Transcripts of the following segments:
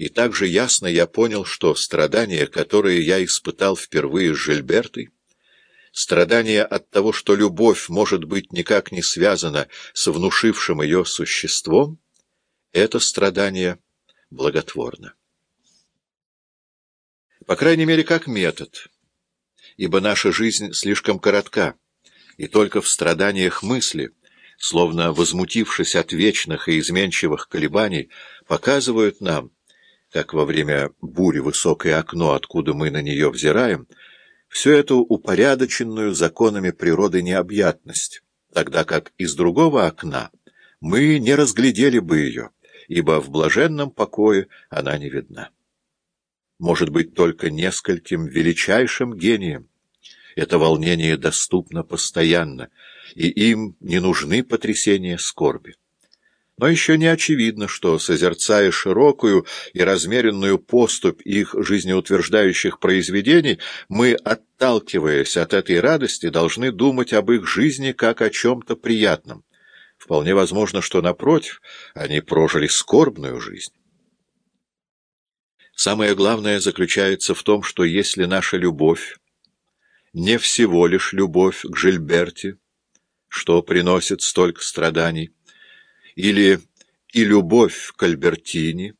И также ясно я понял, что страдания, которые я испытал впервые с Жильбертой, страдания от того, что любовь может быть никак не связана с внушившим ее существом, это страдание благотворно. По крайней мере, как метод, ибо наша жизнь слишком коротка, и только в страданиях мысли, словно возмутившись от вечных и изменчивых колебаний, показывают нам, как во время бури высокое окно, откуда мы на нее взираем, всю эту упорядоченную законами природы необъятность, тогда как из другого окна мы не разглядели бы ее, ибо в блаженном покое она не видна. Может быть, только нескольким величайшим гением это волнение доступно постоянно, и им не нужны потрясения скорби. Но еще не очевидно, что, созерцая широкую и размеренную поступь их жизнеутверждающих произведений, мы, отталкиваясь от этой радости, должны думать об их жизни как о чем-то приятном. Вполне возможно, что, напротив, они прожили скорбную жизнь. Самое главное заключается в том, что если наша любовь не всего лишь любовь к Жильберте, что приносит столько страданий, или и любовь к Альбертини,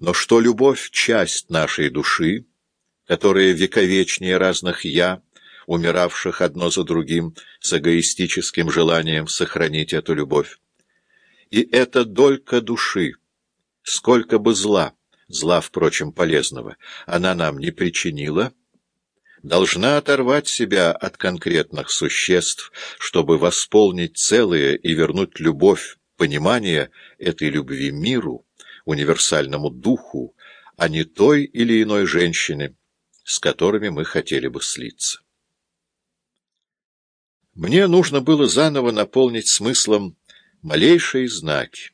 но что любовь — часть нашей души, которая вековечнее разных «я», умиравших одно за другим с эгоистическим желанием сохранить эту любовь. И эта долька души, сколько бы зла, зла, впрочем, полезного, она нам не причинила, должна оторвать себя от конкретных существ, чтобы восполнить целое и вернуть любовь, понимание этой любви миру, универсальному духу, а не той или иной женщине, с которыми мы хотели бы слиться. Мне нужно было заново наполнить смыслом малейшие знаки.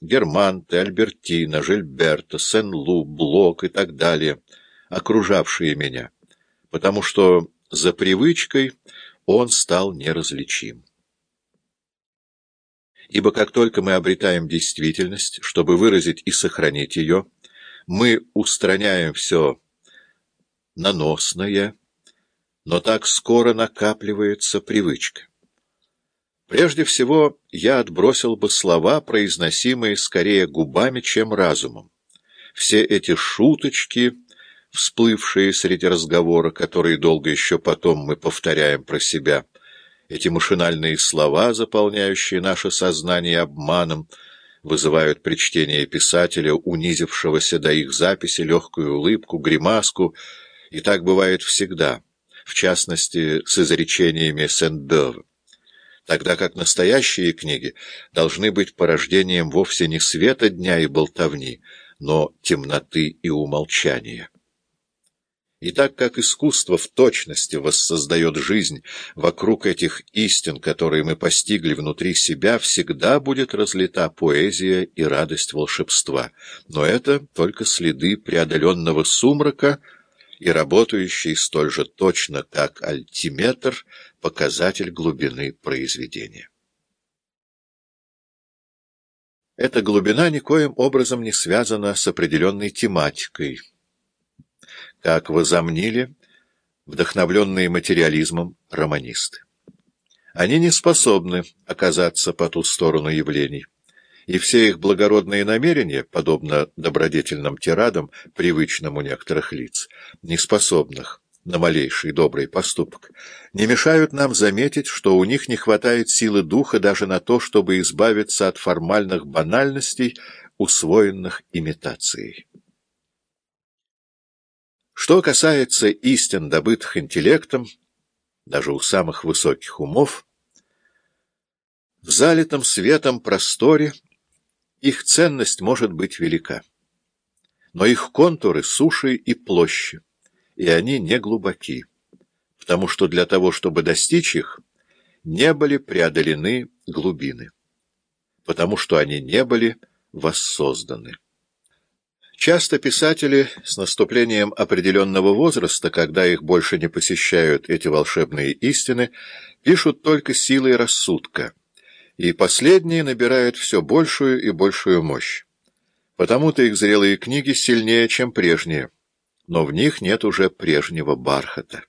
Германты, Альбертина, Жильберта, Сен-Лу, Блок и так далее, окружавшие меня потому что за привычкой он стал неразличим. Ибо как только мы обретаем действительность, чтобы выразить и сохранить ее, мы устраняем все наносное, но так скоро накапливается привычка. Прежде всего, я отбросил бы слова, произносимые скорее губами, чем разумом. Все эти шуточки всплывшие среди разговора, которые долго еще потом мы повторяем про себя. Эти машинальные слова, заполняющие наше сознание обманом, вызывают при чтении писателя, унизившегося до их записи, легкую улыбку, гримаску, и так бывает всегда, в частности, с изречениями Сен-Бёв, тогда как настоящие книги должны быть порождением вовсе не света дня и болтовни, но темноты и умолчания. И так как искусство в точности воссоздает жизнь вокруг этих истин, которые мы постигли внутри себя, всегда будет разлита поэзия и радость волшебства. Но это только следы преодоленного сумрака и работающий столь же точно, как альтиметр, показатель глубины произведения. Эта глубина никоим образом не связана с определенной тематикой – как возомнили вдохновленные материализмом романисты. Они не способны оказаться по ту сторону явлений, и все их благородные намерения, подобно добродетельным тирадам, привычным у некоторых лиц, неспособных на малейший добрый поступок, не мешают нам заметить, что у них не хватает силы духа даже на то, чтобы избавиться от формальных банальностей, усвоенных имитацией. Что касается истин, добытых интеллектом, даже у самых высоких умов, в залитом светом просторе их ценность может быть велика. Но их контуры суши и площи, и они не глубоки, потому что для того, чтобы достичь их, не были преодолены глубины, потому что они не были воссозданы. Часто писатели с наступлением определенного возраста, когда их больше не посещают эти волшебные истины, пишут только силой рассудка, и последние набирают все большую и большую мощь. Потому-то их зрелые книги сильнее, чем прежние, но в них нет уже прежнего бархата.